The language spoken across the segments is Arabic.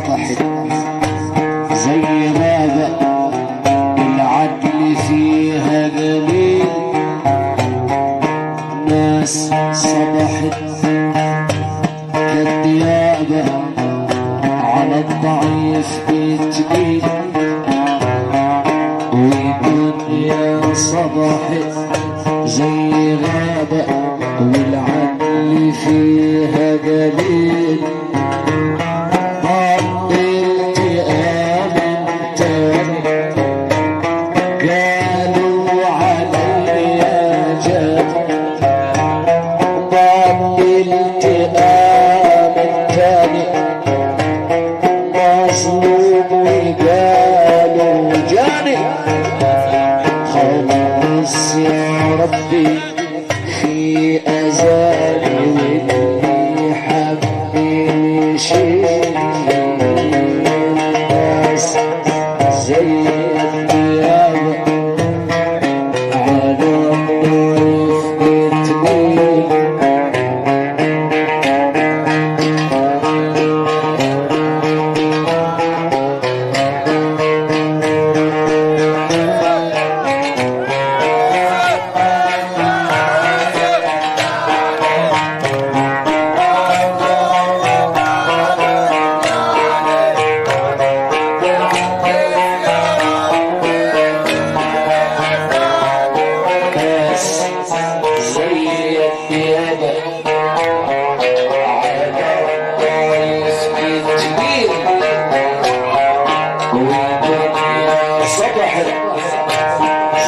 سطحت زي ما بقى العدل فيها جميل ناس سطحت كالديابة على الضعيف بتجيل والدنيا صبحت زي غابة والعدل فيها جميل it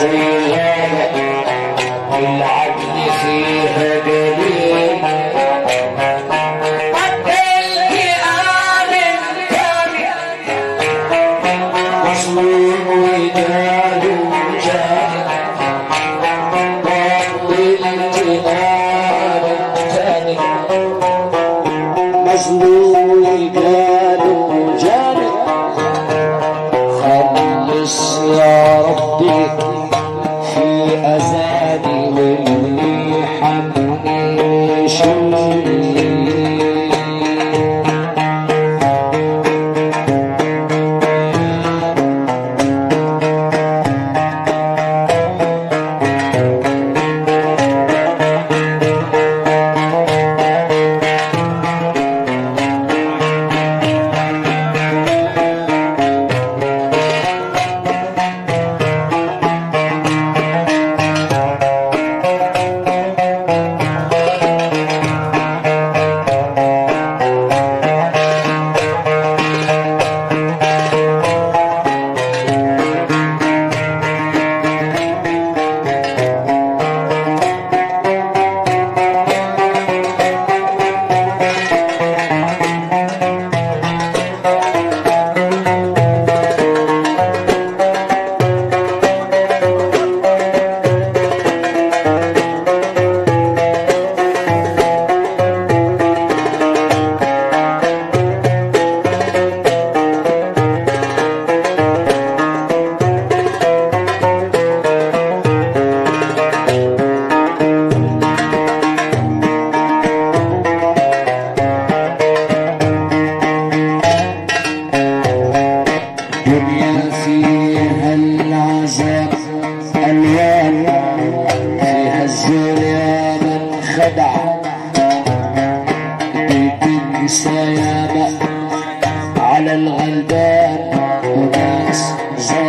زي العدل فيها جميل. Christ lives. Z's.